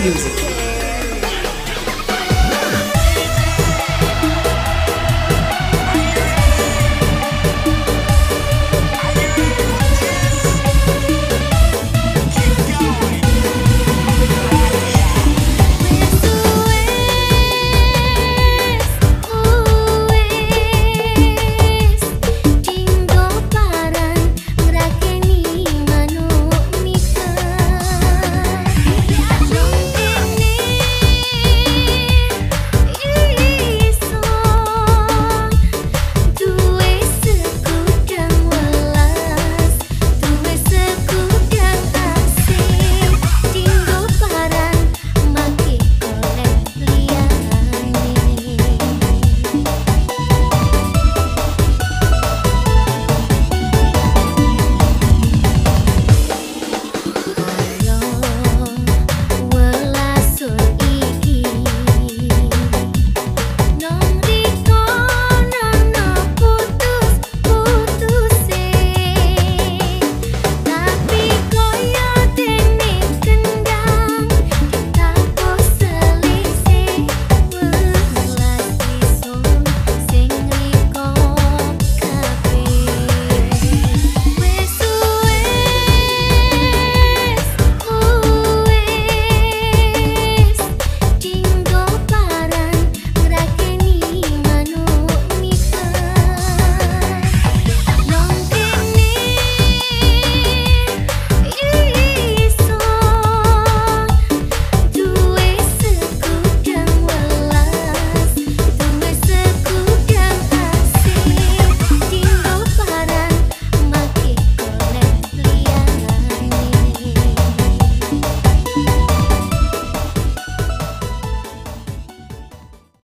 music.